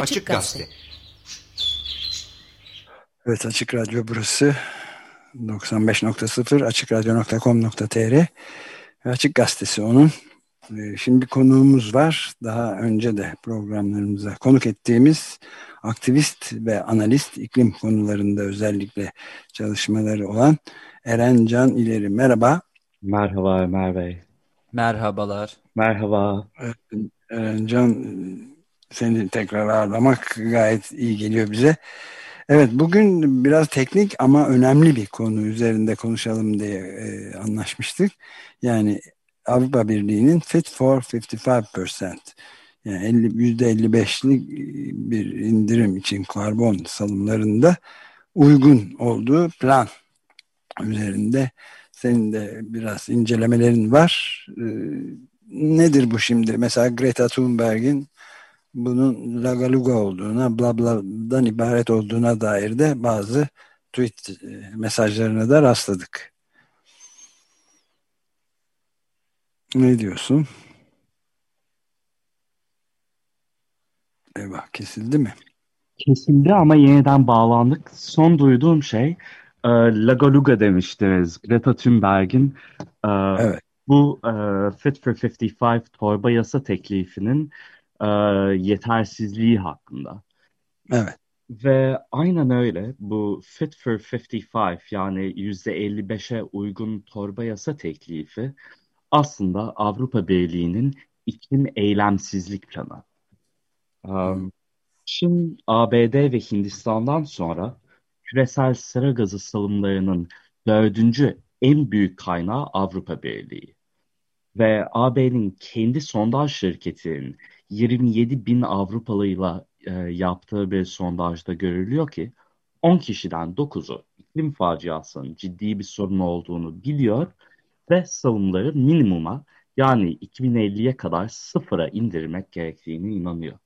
Açık Gazete. Evet Açık Radyo burası 95.0 açıkradyo.com.tr Açık Gazetesi onun. Ee, şimdi bir konuğumuz var. Daha önce de programlarımıza konuk ettiğimiz aktivist ve analist iklim konularında özellikle çalışmaları olan Eren Can İleri. Merhaba. Merhaba Ömer Bey. Merhabalar. Merhaba. Eren Can seni tekrar ağırlamak gayet iyi geliyor bize. Evet bugün biraz teknik ama önemli bir konu üzerinde konuşalım diye e, anlaşmıştık. Yani Avrupa Birliği'nin Fit for 55% yani 50, %55'lik bir indirim için karbon salımlarında uygun olduğu plan üzerinde senin de biraz incelemelerin var. Ee, nedir bu şimdi? Mesela Greta Thunberg'in bunun lagaluga olduğuna, bla bla'dan ibaret olduğuna dair de bazı tweet e, mesajlarına da rastladık. Ne diyorsun? Eyvah kesildi mi? Kesildi ama yeniden bağlandık. Son duyduğum şey e, Lagaluga demiştiniz. Greta Thunberg'in e, evet. bu e, Fit for 55 torba yasa teklifinin e, yetersizliği hakkında. Evet. Ve aynen öyle bu Fit for 55 yani %55'e uygun torba yasa teklifi aslında Avrupa Birliği'nin iklim eylemsizlik planı. Um, Çin, ABD ve Hindistan'dan sonra küresel sera gazı salımlarının dördüncü en büyük kaynağı Avrupa Birliği. Ve AB'nin kendi sondaj şirketinin 27 bin Avrupalıyla e, yaptığı bir sondajda görülüyor ki 10 kişiden 9'u iklim faciasının ciddi bir sorun olduğunu biliyor ve savunları minimuma yani 2050'ye kadar sıfıra indirmek gerektiğini inanıyor.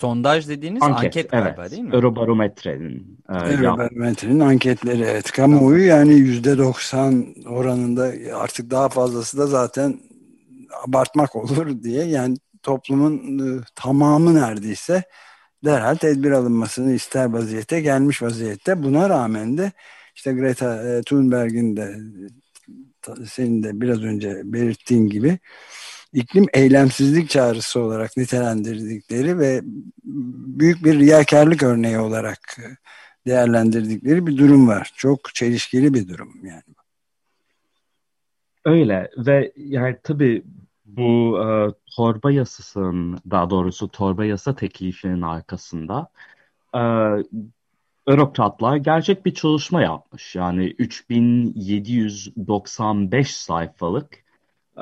Sondaj dediğiniz anket, anket galiba evet. değil mi? Eurobarometre'nin. E, Eurobarometre'nin anketleri evet. Kamuoyu yani yüzde doksan oranında artık daha fazlası da zaten abartmak olur diye yani toplumun e, tamamı neredeyse derhal tedbir alınmasını ister vaziyete gelmiş vaziyette. Buna rağmen de işte Greta e, Thunberg'in de senin de biraz önce belirttiğin gibi iklim eylemsizlik çağrısı olarak nitelendirdikleri ve büyük bir riyakarlık örneği olarak değerlendirdikleri bir durum var. Çok çelişkili bir durum yani. Öyle ve yani tabii bu e, torba yasasının daha doğrusu torba yasa teklifinin arkasında e, Eurokratlar gerçek bir çalışma yapmış. Yani 3795 sayfalık e,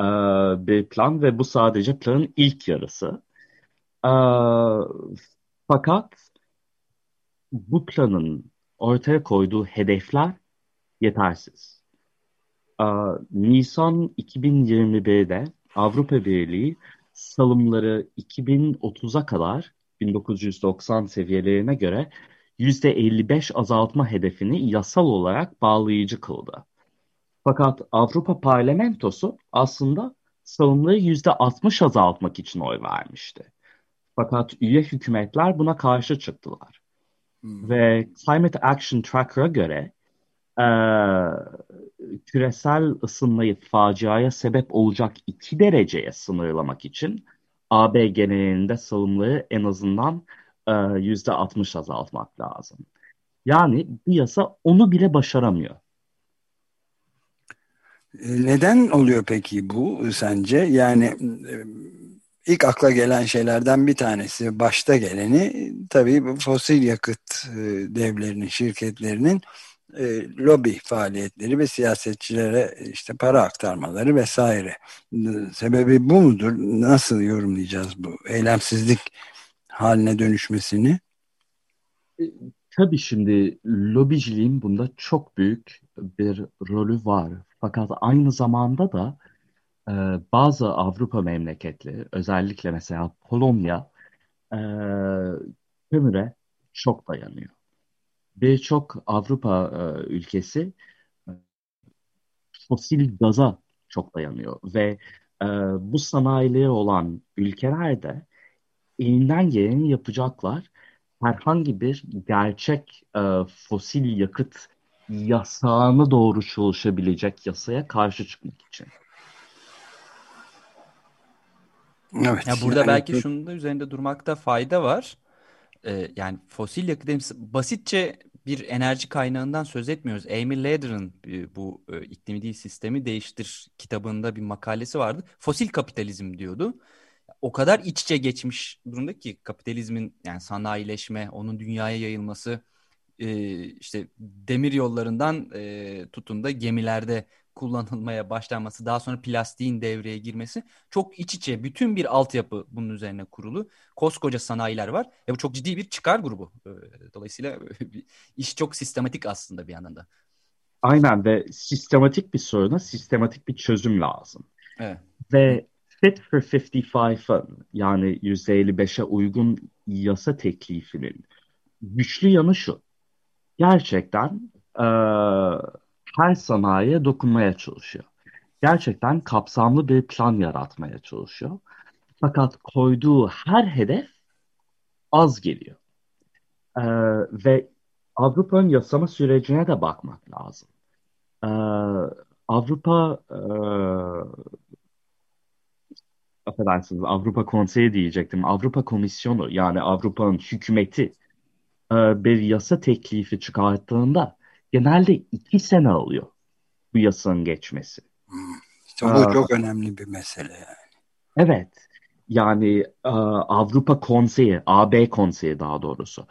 bir plan ve bu sadece planın ilk yarısı. E, fakat bu planın ortaya koyduğu hedefler yetersiz. E, Nisan 2021'de Avrupa Birliği salımları 2030'a kadar 1990 seviyelerine göre %55 azaltma hedefini yasal olarak bağlayıcı kıldı. Fakat Avrupa Parlamentosu aslında salımları %60 azaltmak için oy vermişti. Fakat üye hükümetler buna karşı çıktılar. Hmm. Ve Climate Action Tracker'a göre e, küresel ısınmayı faciaya sebep olacak 2 dereceye sınırlamak için AB genelinde salımları en azından yüzde 60 azaltmak lazım. Yani bu yasa onu bile başaramıyor. E, neden oluyor peki bu sence? Yani e, ilk akla gelen şeylerden bir tanesi başta geleni tabii fosil yakıt e, devlerinin, şirketlerinin lobi faaliyetleri ve siyasetçilere işte para aktarmaları vesaire. Sebebi bu mudur? Nasıl yorumlayacağız bu eylemsizlik haline dönüşmesini? Tabii şimdi lobiciliğin bunda çok büyük bir rolü var. Fakat aynı zamanda da e, bazı Avrupa memleketleri, özellikle mesela Polonya, e, kömüre çok dayanıyor. Birçok Avrupa e, ülkesi e, fosil gaza çok dayanıyor ve e, bu sanayileri olan ülkelerde elinden geleni yapacaklar. Herhangi bir gerçek e, fosil yakıt yasağına doğru çalışabilecek yasaya karşı çıkmak için. Evet. Ya burada yani, belki şunun da üzerinde durmakta fayda var. Ee, yani fosil yakıt basitçe bir enerji kaynağından söz etmiyoruz. Amy Leder'ın e, bu e, iklimi değil sistemi değiştir kitabında bir makalesi vardı. Fosil kapitalizm diyordu. O kadar iç içe geçmiş durumda ki kapitalizmin yani sanayileşme, onun dünyaya yayılması, e, işte demir yollarından tutun da gemilerde kullanılmaya başlanması, daha sonra plastiğin devreye girmesi çok iç içe bütün bir altyapı bunun üzerine kurulu. Koskoca sanayiler var. E bu çok ciddi bir çıkar grubu. Ee, dolayısıyla iş çok sistematik aslında bir yandan Aynen ve sistematik bir soruna sistematik bir çözüm lazım. Evet. Ve Fit for 55'ın yani %55'e uygun yasa teklifinin güçlü yanı şu. Gerçekten e, her sanayiye dokunmaya çalışıyor. Gerçekten kapsamlı bir plan yaratmaya çalışıyor. Fakat koyduğu her hedef az geliyor. Ee, ve Avrupa'nın yasama sürecine de bakmak lazım. Ee, Avrupa e, affedersiniz Avrupa Konseyi diyecektim. Avrupa Komisyonu yani Avrupa'nın hükümeti e, bir yasa teklifi çıkarttığında genelde iki sene alıyor bu yasanın geçmesi. Hmm. İşte bu Aa, çok önemli bir mesele yani. Evet. Yani Avrupa Konseyi, AB Konseyi daha doğrusu.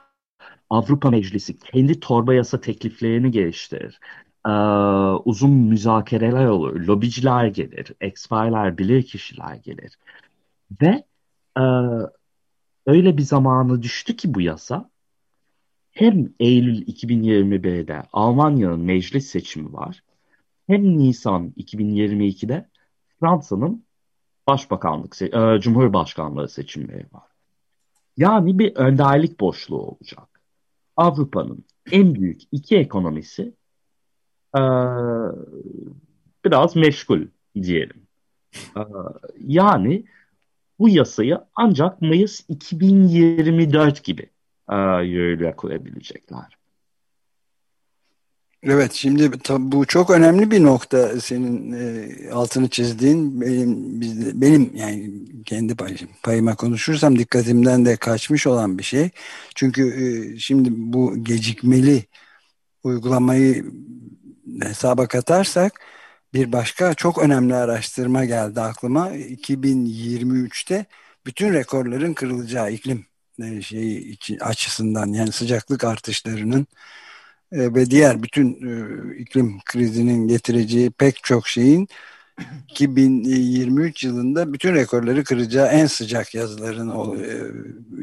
Avrupa Meclisi kendi torba yasa tekliflerini geliştirir. uzun müzakereler olur. Lobiciler gelir. Expertler, bilir kişiler gelir. Ve öyle bir zamanı düştü ki bu yasa hem Eylül 2021'de Almanya'nın meclis seçimi var hem Nisan 2022'de Fransa'nın başbakanlık, e, cumhurbaşkanlığı seçimleri var. Yani bir önderlik boşluğu olacak. Avrupa'nın en büyük iki ekonomisi e, biraz meşgul diyelim. E, yani bu yasayı ancak Mayıs 2024 gibi e, yürürlüğe koyabilecekler. Evet şimdi bu çok önemli bir nokta senin e, altını çizdiğin benim, bizde, benim yani kendi payım, payıma konuşursam dikkatimden de kaçmış olan bir şey. Çünkü e, şimdi bu gecikmeli uygulamayı hesaba katarsak bir başka çok önemli araştırma geldi aklıma. 2023'te bütün rekorların kırılacağı iklim için açısından yani sıcaklık artışlarının e, ve diğer bütün e, iklim krizinin getireceği pek çok şeyin 2023 yılında bütün rekorları kıracağı en sıcak e,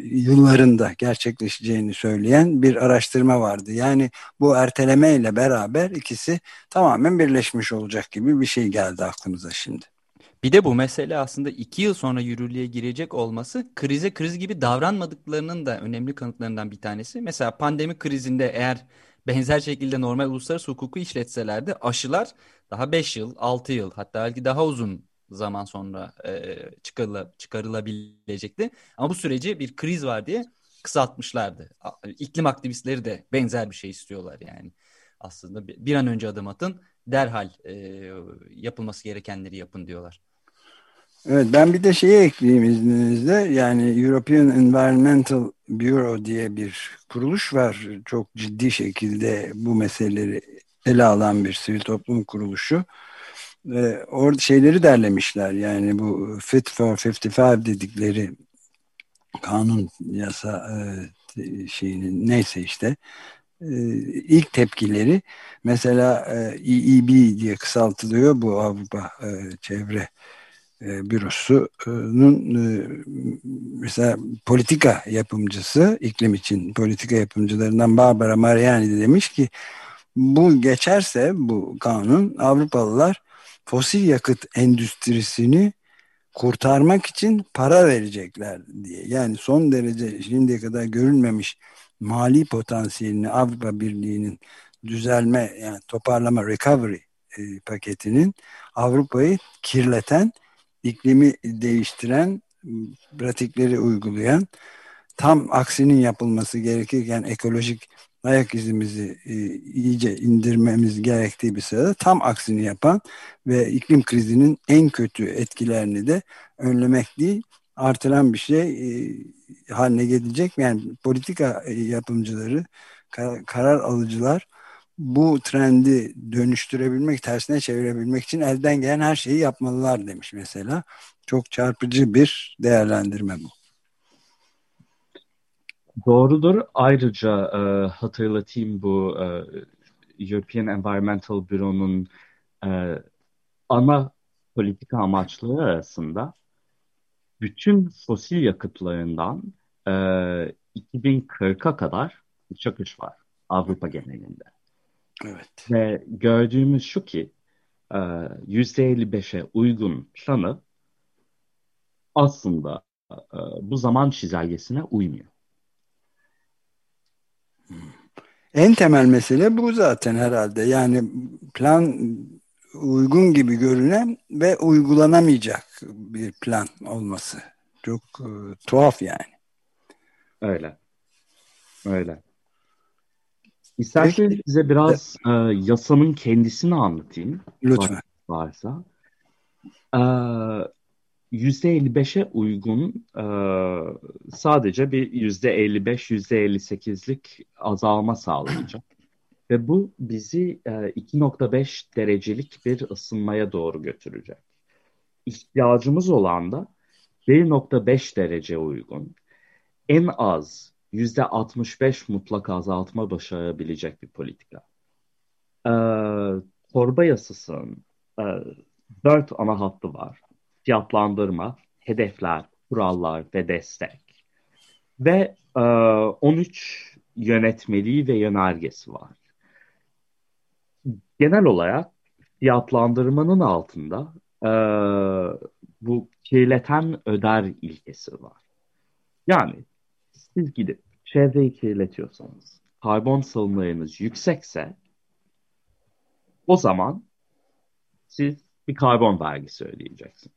yıllarında gerçekleşeceğini söyleyen bir araştırma vardı. Yani bu erteleme ile beraber ikisi tamamen birleşmiş olacak gibi bir şey geldi aklımıza şimdi. Bir de bu mesele aslında iki yıl sonra yürürlüğe girecek olması krize kriz gibi davranmadıklarının da önemli kanıtlarından bir tanesi. Mesela pandemi krizinde eğer benzer şekilde normal uluslararası hukuku işletselerdi aşılar daha 5 yıl, 6 yıl hatta belki daha uzun zaman sonra e, çıkarıla, çıkarılabilecekti. Ama bu süreci bir kriz var diye kısaltmışlardı. İklim aktivistleri de benzer bir şey istiyorlar yani. Aslında bir an önce adım atın derhal e, yapılması gerekenleri yapın diyorlar. Evet ben bir de şeyi ekleyeyim izninizle. Yani European Environmental Bureau diye bir kuruluş var. Çok ciddi şekilde bu meseleleri ele alan bir sivil toplum kuruluşu. Ee, orada şeyleri derlemişler. Yani bu Fit for 55 dedikleri kanun yasa e, şeyinin neyse işte e, ilk tepkileri mesela e, EEB diye kısaltılıyor bu Avrupa e, Çevre e, bürosunun e, mesela politika yapımcısı iklim için politika yapımcılarından Barbara Mariani de demiş ki bu geçerse bu kanun Avrupalılar fosil yakıt endüstrisini kurtarmak için para verecekler diye. Yani son derece şimdiye kadar görülmemiş mali potansiyelini Avrupa Birliği'nin düzelme yani toparlama recovery e, paketinin Avrupa'yı kirleten iklimi değiştiren pratikleri uygulayan tam aksinin yapılması gerekirken ekolojik ayak izimizi e, iyice indirmemiz gerektiği bir sırada tam aksini yapan ve iklim krizinin en kötü etkilerini de önlemek değil artıran bir şey e, haline gelecek. Yani politika yapımcıları, kar, karar alıcılar bu trendi dönüştürebilmek, tersine çevirebilmek için elden gelen her şeyi yapmalılar demiş mesela. Çok çarpıcı bir değerlendirme bu. Doğrudur. Ayrıca e, hatırlatayım bu e, European Environmental Bureau'nun e, ana politika amaçları arasında bütün fosil yakıtlarından e, 2040'a kadar çakış var Avrupa genelinde. Evet. Ve gördüğümüz şu ki e, %55'e uygun planı aslında e, bu zaman çizelgesine uymuyor. En temel mesele bu zaten herhalde. Yani plan uygun gibi görünen ve uygulanamayacak bir plan olması. Çok e, tuhaf yani. Öyle. Öyle. İsterseniz size biraz e, yasanın kendisini anlatayım. Lütfen. Varsa. E, %55'e uygun e, sadece bir %55-%58'lik azalma sağlayacak. Ve bu bizi e, 2.5 derecelik bir ısınmaya doğru götürecek. İhtiyacımız olan da 1.5 derece uygun. En az %65 mutlak azaltma başarabilecek bir politika. Ee, torba yasasının e, dört ana hattı var. Fiyatlandırma, hedefler, kurallar ve destek. Ve e, 13 yönetmeliği ve yönergesi var. Genel olarak fiyatlandırmanın altında e, bu kirleten öder ilkesi var. Yani siz gidip çevreyi kirletiyorsanız, karbon salımlarınız yüksekse o zaman siz bir karbon vergisi ödeyeceksiniz.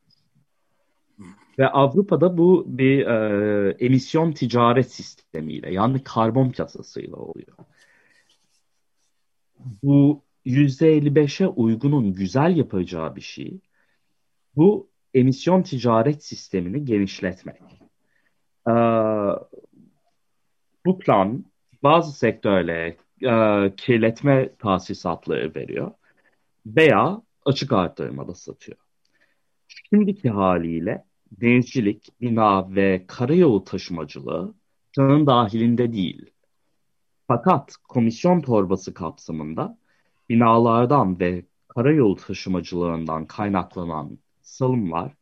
Ve Avrupa'da bu bir e, emisyon ticaret sistemiyle yani karbon piyasasıyla oluyor. Bu %55'e uygunun güzel yapacağı bir şey bu emisyon ticaret sistemini genişletmek. Ee, bu plan bazı sektörlere e, kirletme tahsisatları veriyor veya açık arttırmada satıyor. Şimdiki haliyle denizcilik, bina ve karayolu taşımacılığı planın dahilinde değil. Fakat komisyon torbası kapsamında binalardan ve karayolu taşımacılığından kaynaklanan salımlar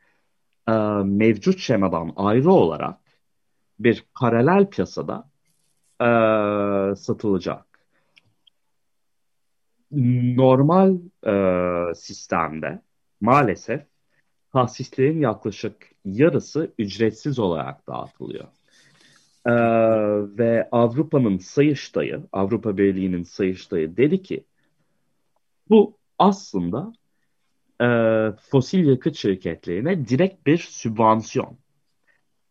e, mevcut şemadan ayrı olarak bir paralel piyasada e, satılacak. Normal e, sistemde maalesef tahsislerin yaklaşık yarısı ücretsiz olarak dağıtılıyor. Ee, ve Avrupa'nın Sayıştayı, Avrupa Birliği'nin Sayıştayı dedi ki bu aslında e, fosil yakıt şirketlerine direkt bir sübvansiyon.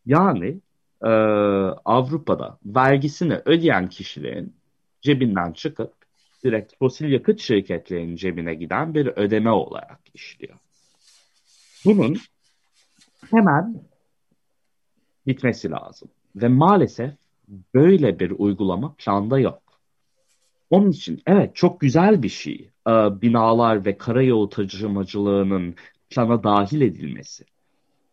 Yani e, Avrupa'da vergisini ödeyen kişilerin cebinden çıkıp direkt fosil yakıt şirketlerinin cebine giden bir ödeme olarak işliyor. Bunun hemen bitmesi lazım. Ve maalesef böyle bir uygulama planda yok. Onun için evet çok güzel bir şey e, binalar ve karayolu taşımacılığının plana dahil edilmesi.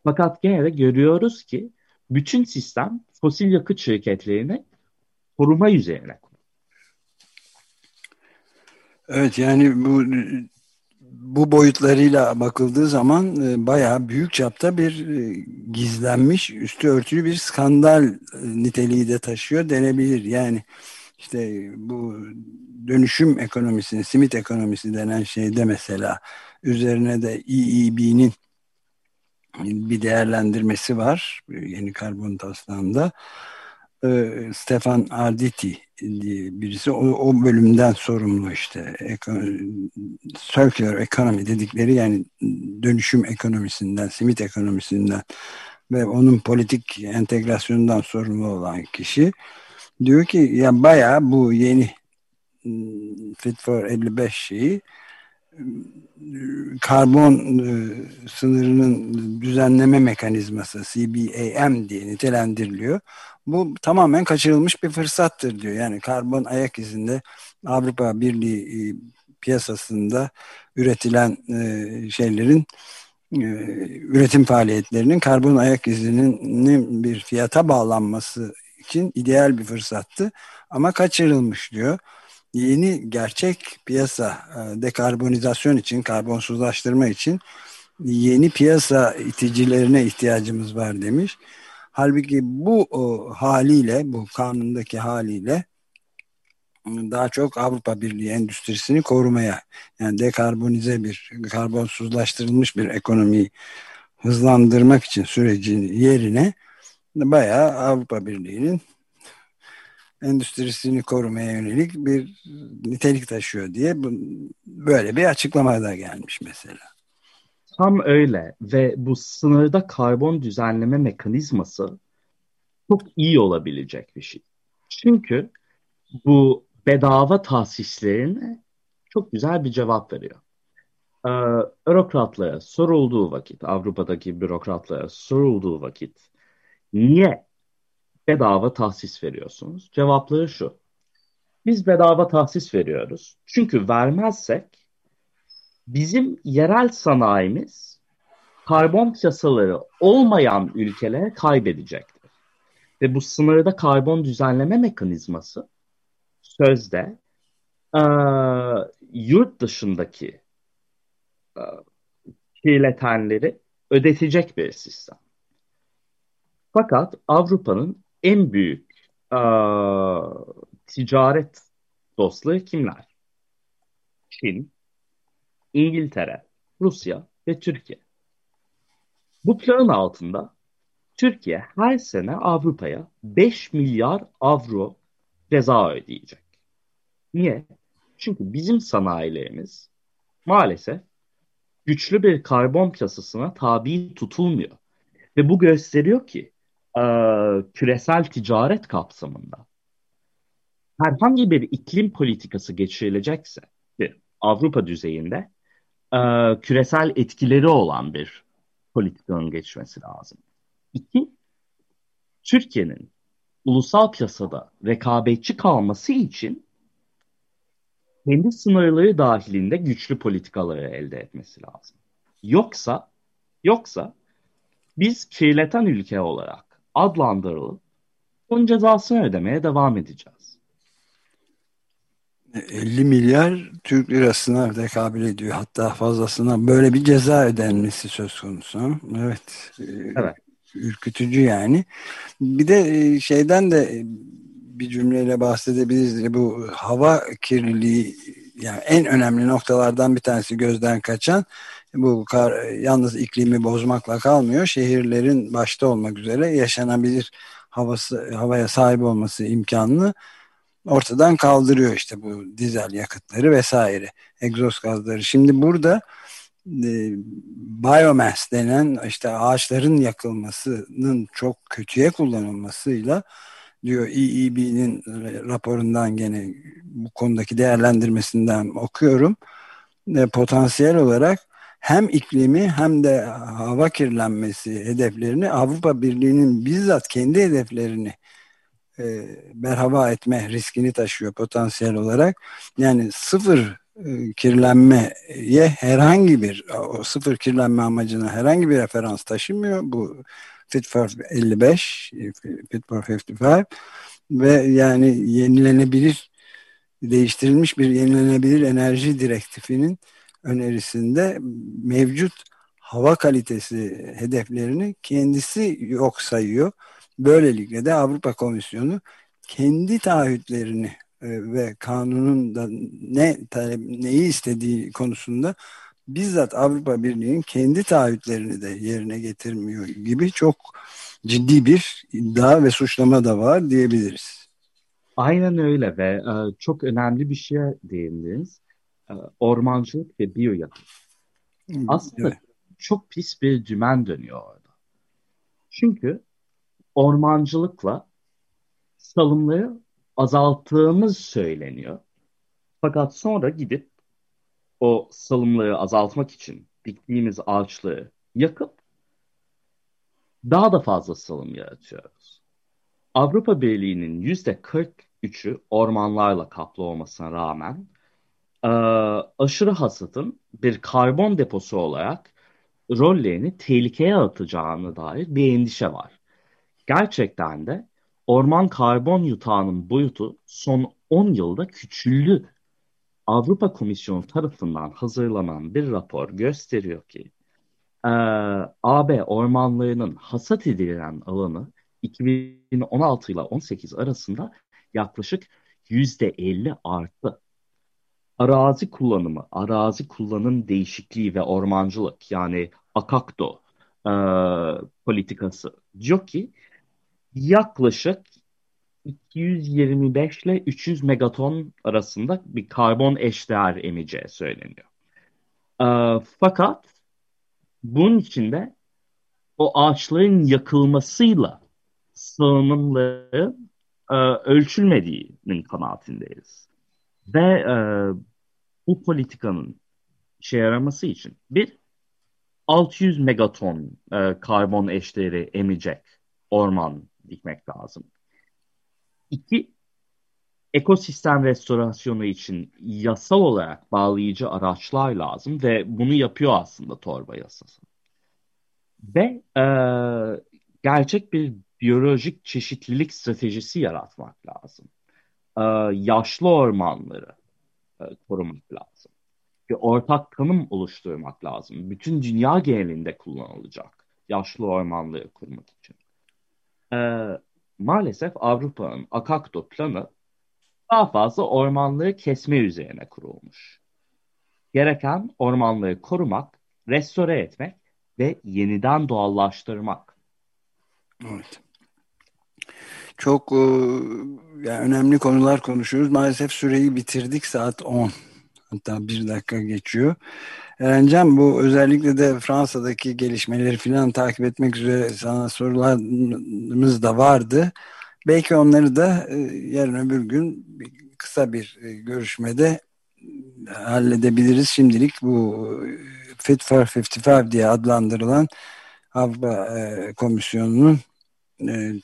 Fakat gene de görüyoruz ki bütün sistem fosil yakıt şirketlerini koruma üzerine. Evet yani bu bu boyutlarıyla bakıldığı zaman e, bayağı büyük çapta bir e, gizlenmiş, üstü örtülü bir skandal e, niteliği de taşıyor denebilir. Yani işte bu dönüşüm ekonomisini, simit ekonomisi denen şeyde mesela üzerine de EEB'nin bir değerlendirmesi var yeni karbon taslağında. Stefan Arditi diye birisi o, o bölümden sorumlu işte circular economy dedikleri yani dönüşüm ekonomisinden, simit ekonomisinden ve onun politik entegrasyonundan sorumlu olan kişi diyor ki ya bayağı bu yeni ıı, Fit for 55 şeyi karbon e, sınırının düzenleme mekanizması CBAM diye nitelendiriliyor. Bu tamamen kaçırılmış bir fırsattır diyor. Yani karbon ayak izinde Avrupa Birliği e, piyasasında üretilen e, şeylerin üretim faaliyetlerinin karbon ayak izinin bir fiyata bağlanması için ideal bir fırsattı ama kaçırılmış diyor yeni gerçek piyasa e, dekarbonizasyon için, karbonsuzlaştırma için yeni piyasa iticilerine ihtiyacımız var demiş. Halbuki bu haliyle, bu kanundaki haliyle daha çok Avrupa Birliği endüstrisini korumaya, yani dekarbonize bir, karbonsuzlaştırılmış bir ekonomiyi hızlandırmak için sürecin yerine bayağı Avrupa Birliği'nin endüstrisini korumaya yönelik bir nitelik taşıyor diye böyle bir açıklama da gelmiş mesela. Tam öyle ve bu sınırda karbon düzenleme mekanizması çok iyi olabilecek bir şey. Çünkü bu bedava tahsislerine çok güzel bir cevap veriyor. Ee, bürokratlara sorulduğu vakit, Avrupa'daki bürokratlara sorulduğu vakit niye bedava tahsis veriyorsunuz? Cevapları şu. Biz bedava tahsis veriyoruz. Çünkü vermezsek bizim yerel sanayimiz karbon piyasaları olmayan ülkelere kaybedecektir. Ve bu sınırda karbon düzenleme mekanizması sözde e, yurt dışındaki e, kirletenleri ödetecek bir sistem. Fakat Avrupa'nın en büyük e, ticaret dostları kimler? Çin, İngiltere, Rusya ve Türkiye. Bu planın altında Türkiye her sene Avrupa'ya 5 milyar avro ceza ödeyecek. Niye? Çünkü bizim sanayilerimiz maalesef güçlü bir karbon piyasasına tabi tutulmuyor. Ve bu gösteriyor ki e, küresel ticaret kapsamında herhangi bir iklim politikası geçirilecekse Avrupa düzeyinde e, küresel etkileri olan bir politikanın geçmesi lazım. İki, Türkiye'nin ulusal piyasada rekabetçi kalması için kendi sınırları dahilinde güçlü politikaları elde etmesi lazım. Yoksa yoksa biz kirleten ülke olarak adlandırılıp bunun cezasını ödemeye devam edeceğiz. 50 milyar Türk lirasına tekabül ediyor. Hatta fazlasına böyle bir ceza ödenmesi söz konusu. Evet. Evet. Ürkütücü yani. Bir de e, şeyden de e, bir cümleyle bahsedebiliriz. Bu hava kirliliği yani en önemli noktalardan bir tanesi gözden kaçan bu kar, yalnız iklimi bozmakla kalmıyor. Şehirlerin başta olmak üzere yaşanabilir havası havaya sahip olması imkanını ortadan kaldırıyor işte bu dizel yakıtları vesaire egzoz gazları. Şimdi burada e, biomass denen işte ağaçların yakılmasının çok kötüye kullanılmasıyla diyor EEB'nin raporundan gene bu konudaki değerlendirmesinden okuyorum. E, potansiyel olarak hem iklimi hem de hava kirlenmesi hedeflerini Avrupa Birliği'nin bizzat kendi hedeflerini e, berhava etme riskini taşıyor potansiyel olarak. Yani sıfır e, kirlenmeye herhangi bir o sıfır kirlenme amacına herhangi bir referans taşımıyor. Bu Fit for 55, Fit for 55 ve yani yenilenebilir değiştirilmiş bir yenilenebilir enerji direktifinin önerisinde mevcut hava kalitesi hedeflerini kendisi yok sayıyor. Böylelikle de Avrupa Komisyonu kendi taahhütlerini e, ve kanunun da ne neyi istediği konusunda bizzat Avrupa Birliği'nin kendi taahhütlerini de yerine getirmiyor gibi çok ciddi bir iddia ve suçlama da var diyebiliriz. Aynen öyle ve e, çok önemli bir şeye değindiniz. E, ormancılık ve biyoyakıt. Aslında evet. çok pis bir dümen dönüyor orada. Çünkü ormancılıkla salımları azalttığımız söyleniyor. Fakat sonra gidip o salımları azaltmak için diktiğimiz ağaçları yakıp daha da fazla salım yaratıyoruz. Avrupa Birliği'nin yüzde 43'ü ormanlarla kaplı olmasına rağmen e, aşırı hasatın bir karbon deposu olarak rollerini tehlikeye atacağına dair bir endişe var. Gerçekten de orman karbon yutağının boyutu son 10 yılda küçüldü. Avrupa Komisyonu tarafından hazırlanan bir rapor gösteriyor ki e, AB ormanlarının hasat edilen alanı 2016 ile 18 arasında yaklaşık %50 arttı. Arazi kullanımı, arazi kullanım değişikliği ve ormancılık yani AKAKDO e, politikası diyor ki yaklaşık 225 ile 300 megaton arasında bir karbon eşdeğer emeceği söyleniyor. E, fakat bunun içinde o ağaçların yakılmasıyla salınımların e, ölçülmediğinin kanaatindeyiz. Ve e, bu politikanın işe yaraması için bir 600 megaton e, karbon eşdeğeri emecek orman dikmek lazım. İki, ekosistem restorasyonu için yasal olarak bağlayıcı araçlar lazım ve bunu yapıyor aslında torba yasası. Ve e, gerçek bir biyolojik çeşitlilik stratejisi yaratmak lazım. E, yaşlı ormanları korumak lazım. Bir ortak tanım oluşturmak lazım. Bütün dünya genelinde kullanılacak yaşlı ormanları korumak için. E, maalesef Avrupa'nın Akakto planı daha fazla ormanları kesme üzerine kurulmuş. Gereken ormanları korumak, restore etmek ve yeniden doğallaştırmak. Evet. Çok e, yani önemli konular konuşuyoruz. Maalesef süreyi bitirdik. Saat 10. Hatta bir dakika geçiyor. Erencan bu özellikle de Fransa'daki gelişmeleri falan takip etmek üzere sana sorularımız da vardı. Belki onları da e, yarın öbür gün kısa bir e, görüşmede halledebiliriz. Şimdilik bu Fit for 55 diye adlandırılan Avrupa Komisyonu'nun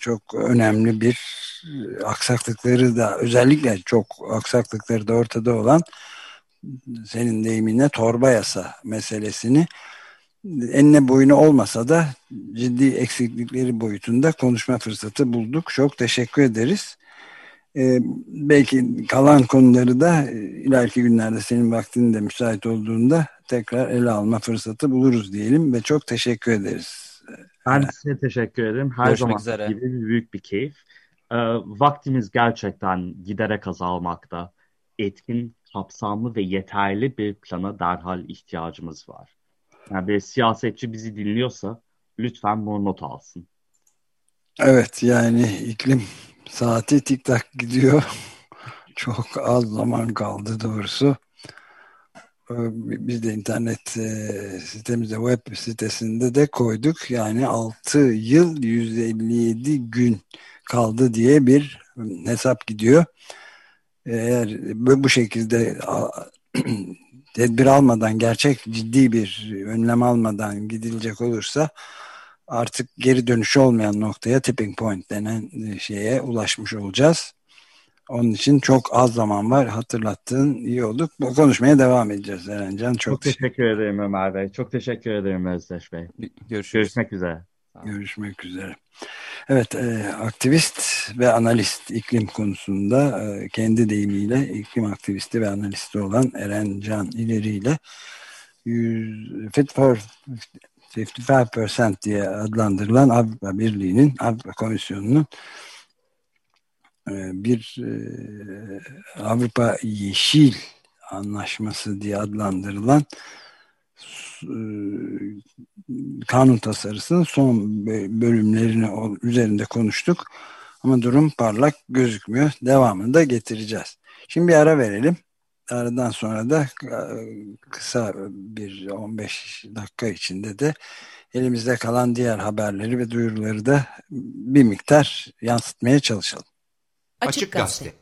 çok önemli bir e, aksaklıkları da özellikle çok aksaklıkları da ortada olan senin deyiminle torba yasa meselesini enine boyunu olmasa da ciddi eksiklikleri boyutunda konuşma fırsatı bulduk. Çok teşekkür ederiz. Ee, belki kalan konuları da e, ileriki günlerde senin vaktinin müsait olduğunda tekrar ele alma fırsatı buluruz diyelim ve çok teşekkür ederiz. Ben size teşekkür ederim. Her zaman gibi büyük bir keyif. Ee, vaktimiz gerçekten giderek azalmakta. Etkin, kapsamlı ve yeterli bir plana derhal ihtiyacımız var. Yani bir siyasetçi bizi dinliyorsa lütfen bunu not alsın. Evet yani iklim saati tik tak gidiyor. Çok az zaman kaldı doğrusu. Ee, biz de internet e, sitemizde web sitesinde de koyduk. Yani 6 yıl 157 gün kaldı diye bir hesap gidiyor. Eğer bu şekilde tedbir almadan gerçek ciddi bir önlem almadan gidilecek olursa artık geri dönüşü olmayan noktaya tipping point denen şeye ulaşmış olacağız. Onun için çok az zaman var. Hatırlattığın iyi oldu. Bu konuşmaya devam edeceğiz Erencan. Çok, çok teşekkür ederim Ömer Bey. Çok teşekkür ederim Özdeş Bey. Görüşürüz. Görüşmek üzere. Görüşmek üzere. Evet, e, aktivist ve analist iklim konusunda e, kendi deyimiyle iklim aktivisti ve analisti olan Eren Can İleri ile Fit for 55% diye adlandırılan Avrupa Birliği'nin, Avrupa Komisyonu'nun bir e, Avrupa Yeşil Anlaşması diye adlandırılan e, kanun tasarısının son bölümlerini üzerinde konuştuk. Ama durum parlak gözükmüyor. Devamını da getireceğiz. Şimdi bir ara verelim. Aradan sonra da kısa bir 15 dakika içinde de elimizde kalan diğer haberleri ve duyuruları da bir miktar yansıtmaya çalışalım. Açık Gazete